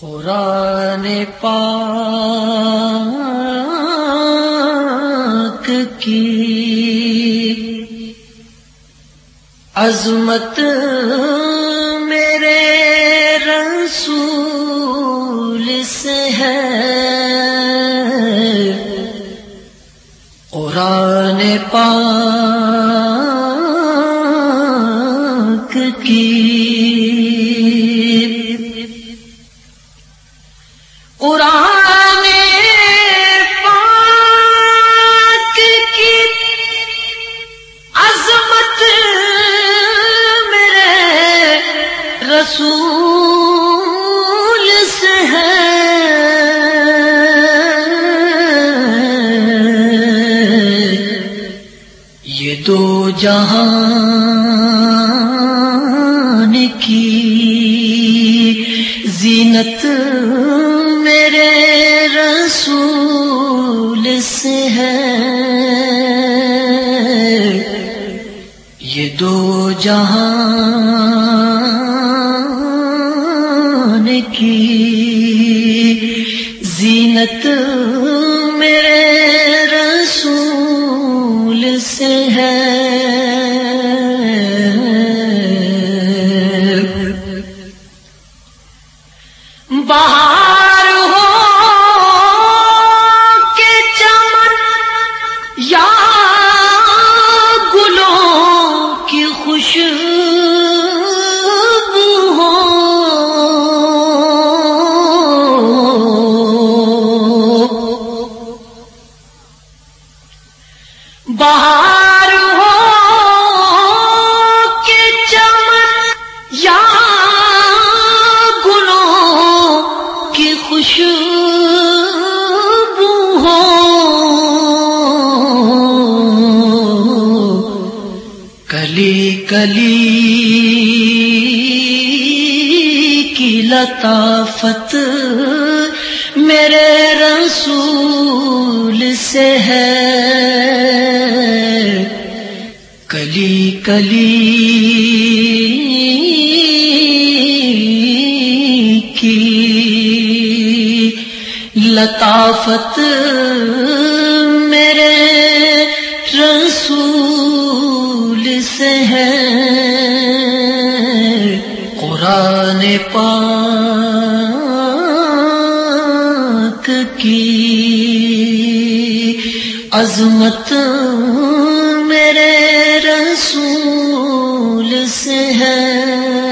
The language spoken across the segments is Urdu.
قرآن پاک کی عظمت میرے رسول سے ہے۔ قرآن پاک کی یہ دو جہان کی زینت میرے رسول سے ہے۔ یہ دو جہان کی زینت کلی کی لطافت میرے رسول سے ہے۔ کلی کلی کی لطافت سے ہے۔ قرآن پاک کی عظمت میرے رسول سے ہے۔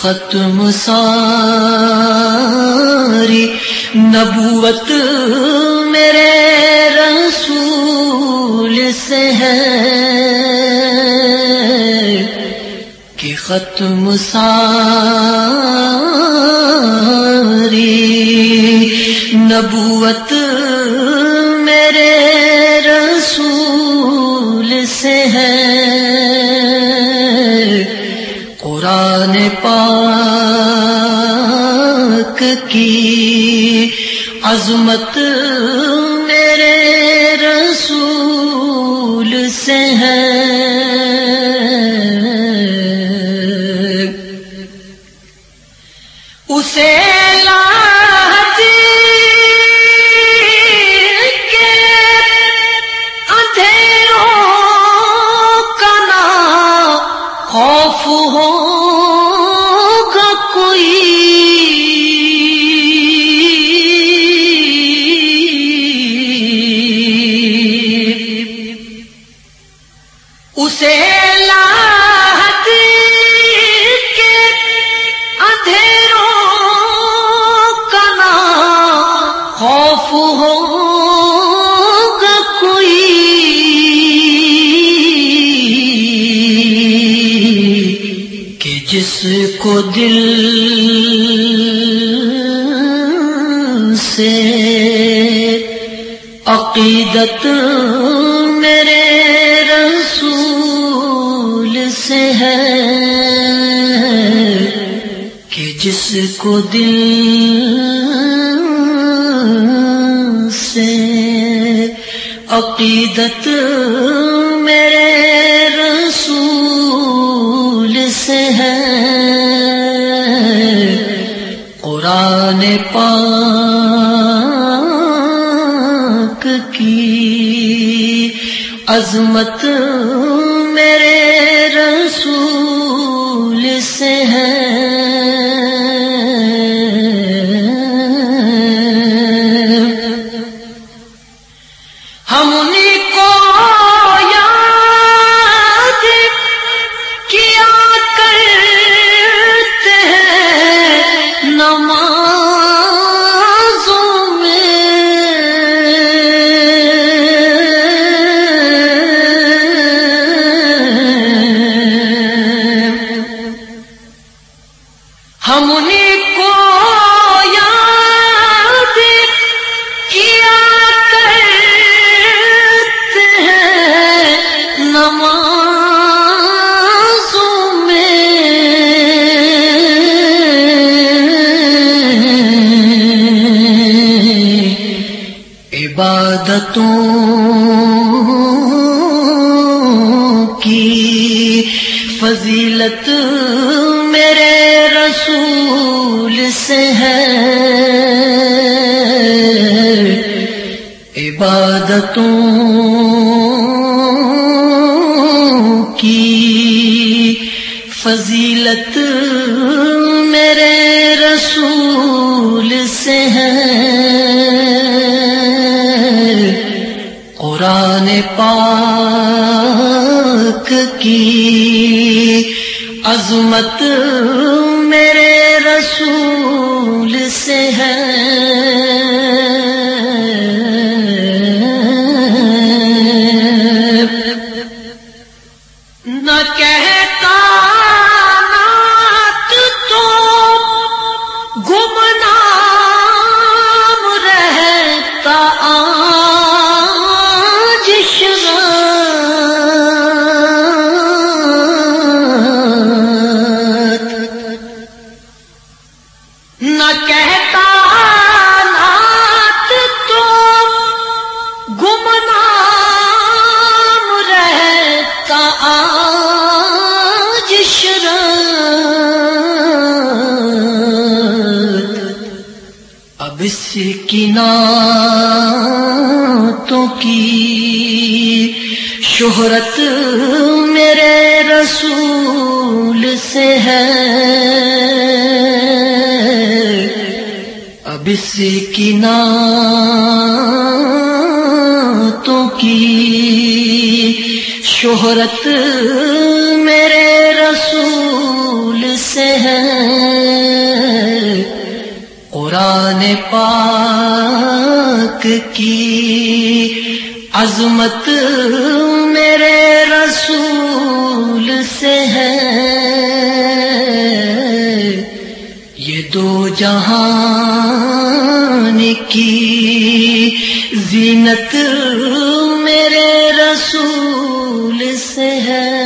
ختم ساری نبوت میرے رسول سے ہے۔ کہ ختم ساری نبوت میرے رسول سے ہے۔ پاک کی عظمت ہوگا کوئی کہ جس کو دل سے عقیدت میرے رسول سے ہے کہ جس کو دل عقیدت میرے رسول سے ہے۔ قرآن پاک کی عظمت میرے رسول سے ہے۔ ہم انہیں عبادتوں کی فضیلت میرے رسول سے ہے۔ عبادتوں کی فضیلت میرے رسول سے ہے۔ پاک کی عظمت میرے رسول سے ہے۔ نہ کہتا اب اس کی نعتوں کی شہرت میرے رسول سے ہے۔ اب اس کی نعتوں کی شہرت میرے رسول سے ہے۔ پاک کی عظمت میرے رسول سے ہے۔ یہ دو جہان کی زینت میرے رسول سے ہے۔